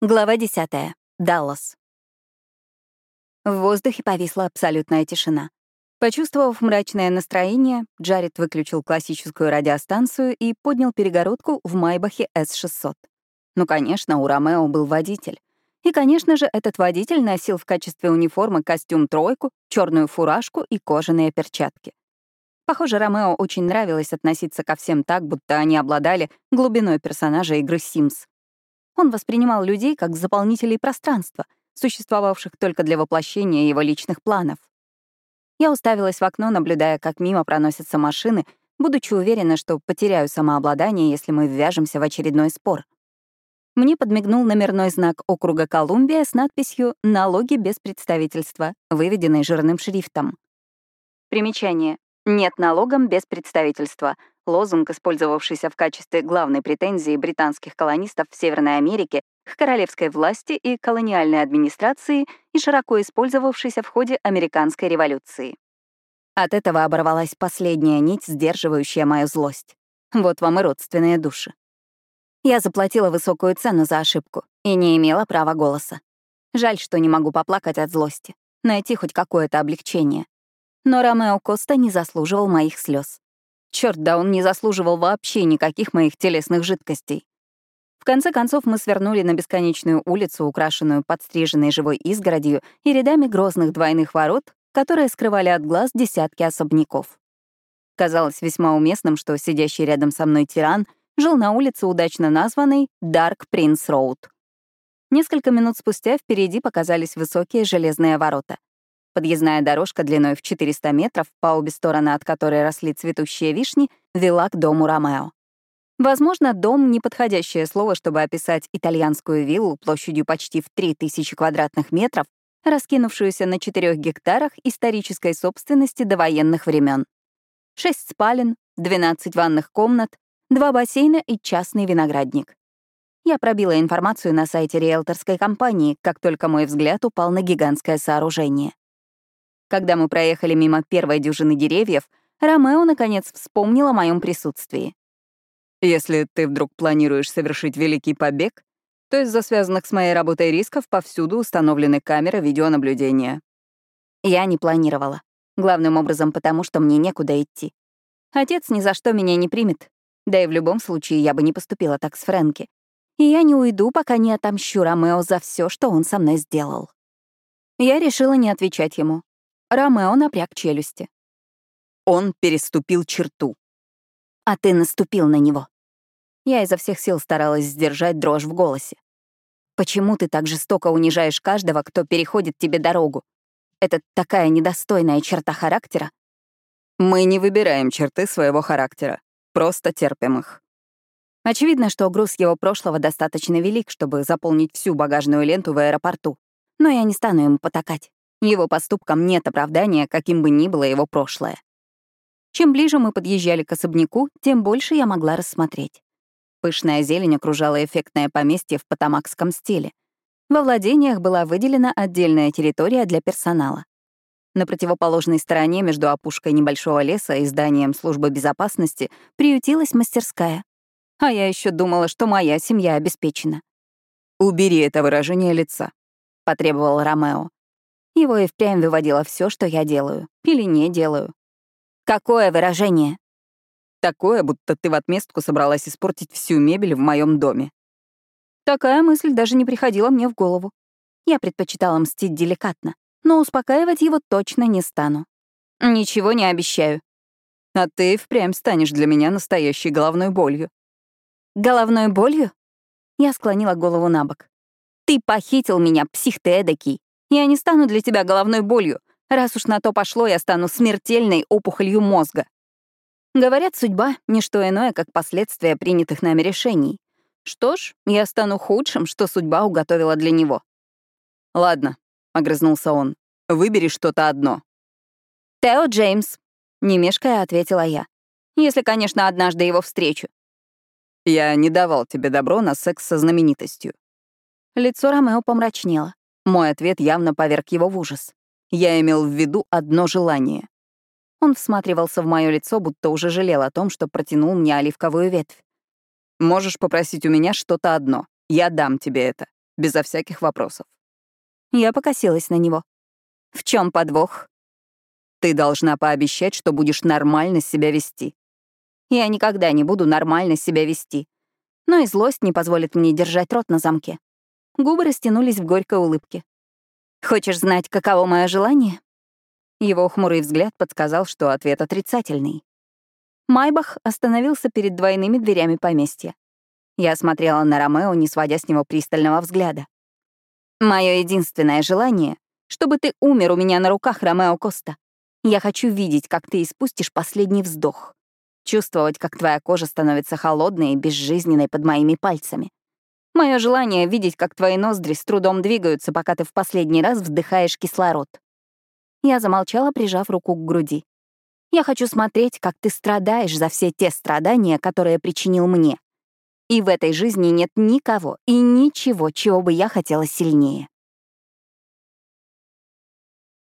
Глава 10. Даллас. В воздухе повисла абсолютная тишина. Почувствовав мрачное настроение, Джаред выключил классическую радиостанцию и поднял перегородку в Майбахе С-600. Ну, конечно, у Ромео был водитель. И, конечно же, этот водитель носил в качестве униформы костюм-тройку, черную фуражку и кожаные перчатки. Похоже, Ромео очень нравилось относиться ко всем так, будто они обладали глубиной персонажа игры Sims. Он воспринимал людей как заполнителей пространства, существовавших только для воплощения его личных планов. Я уставилась в окно, наблюдая, как мимо проносятся машины, будучи уверена, что потеряю самообладание, если мы ввяжемся в очередной спор. Мне подмигнул номерной знак округа Колумбия с надписью «Налоги без представительства», выведенной жирным шрифтом. Примечание. Нет налогом без представительства. Лозунг, использовавшийся в качестве главной претензии британских колонистов в Северной Америке к королевской власти и колониальной администрации и широко использовавшийся в ходе американской революции. От этого оборвалась последняя нить, сдерживающая мою злость. Вот вам и родственные души. Я заплатила высокую цену за ошибку и не имела права голоса. Жаль, что не могу поплакать от злости, найти хоть какое-то облегчение. Но Ромео Коста не заслуживал моих слез. Черт, да он не заслуживал вообще никаких моих телесных жидкостей. В конце концов мы свернули на бесконечную улицу, украшенную подстриженной живой изгородью и рядами грозных двойных ворот, которые скрывали от глаз десятки особняков. Казалось весьма уместным, что сидящий рядом со мной тиран жил на улице, удачно названной Dark Prince Road. Несколько минут спустя впереди показались высокие железные ворота. Подъездная дорожка длиной в 400 метров, по обе стороны от которой росли цветущие вишни, вела к дому Ромео. Возможно, дом — неподходящее слово, чтобы описать итальянскую виллу площадью почти в 3000 квадратных метров, раскинувшуюся на 4 гектарах исторической собственности до военных времен. Шесть спален, 12 ванных комнат, два бассейна и частный виноградник. Я пробила информацию на сайте риэлторской компании, как только мой взгляд упал на гигантское сооружение. Когда мы проехали мимо первой дюжины деревьев, Ромео, наконец, вспомнил о моем присутствии. «Если ты вдруг планируешь совершить великий побег, то из-за связанных с моей работой рисков повсюду установлены камеры видеонаблюдения». Я не планировала. Главным образом потому, что мне некуда идти. Отец ни за что меня не примет. Да и в любом случае я бы не поступила так с Фрэнки. И я не уйду, пока не отомщу Ромео за все, что он со мной сделал. Я решила не отвечать ему. Ромео напряг челюсти. Он переступил черту. А ты наступил на него. Я изо всех сил старалась сдержать дрожь в голосе. Почему ты так жестоко унижаешь каждого, кто переходит тебе дорогу? Это такая недостойная черта характера. Мы не выбираем черты своего характера, просто терпим их. Очевидно, что груз его прошлого достаточно велик, чтобы заполнить всю багажную ленту в аэропорту. Но я не стану ему потакать. Его поступкам нет оправдания, каким бы ни было его прошлое. Чем ближе мы подъезжали к особняку, тем больше я могла рассмотреть. Пышная зелень окружала эффектное поместье в потамакском стиле. Во владениях была выделена отдельная территория для персонала. На противоположной стороне между опушкой небольшого леса и зданием службы безопасности приютилась мастерская. А я еще думала, что моя семья обеспечена. «Убери это выражение лица», — потребовал Ромео. Его и впрямь выводило все, что я делаю. Или не делаю. Какое выражение? Такое, будто ты в отместку собралась испортить всю мебель в моем доме. Такая мысль даже не приходила мне в голову. Я предпочитала мстить деликатно, но успокаивать его точно не стану. Ничего не обещаю. А ты впрямь станешь для меня настоящей головной болью. Головной болью? Я склонила голову на бок. Ты похитил меня, псих ты эдакий. Я не стану для тебя головной болью. Раз уж на то пошло, я стану смертельной опухолью мозга. Говорят, судьба — не что иное, как последствия принятых нами решений. Что ж, я стану худшим, что судьба уготовила для него. «Ладно», — огрызнулся он, — «выбери что-то одно». «Тео Джеймс», — не мешкая ответила я. «Если, конечно, однажды его встречу». «Я не давал тебе добро на секс со знаменитостью». Лицо Ромео помрачнело. Мой ответ явно поверг его в ужас. Я имел в виду одно желание. Он всматривался в мое лицо, будто уже жалел о том, что протянул мне оливковую ветвь. «Можешь попросить у меня что-то одно. Я дам тебе это. безо всяких вопросов. Я покосилась на него. В чем подвох? Ты должна пообещать, что будешь нормально себя вести. Я никогда не буду нормально себя вести. Но и злость не позволит мне держать рот на замке. Губы растянулись в горькой улыбке. Хочешь знать, каково мое желание? Его хмурый взгляд подсказал, что ответ отрицательный. Майбах остановился перед двойными дверями поместья. Я смотрела на Ромео, не сводя с него пристального взгляда. Мое единственное желание — чтобы ты умер у меня на руках, Ромео Коста. Я хочу видеть, как ты испустишь последний вздох. Чувствовать, как твоя кожа становится холодной и безжизненной под моими пальцами. Мое желание — видеть, как твои ноздри с трудом двигаются, пока ты в последний раз вдыхаешь кислород. Я замолчала, прижав руку к груди. Я хочу смотреть, как ты страдаешь за все те страдания, которые причинил мне. И в этой жизни нет никого и ничего, чего бы я хотела сильнее.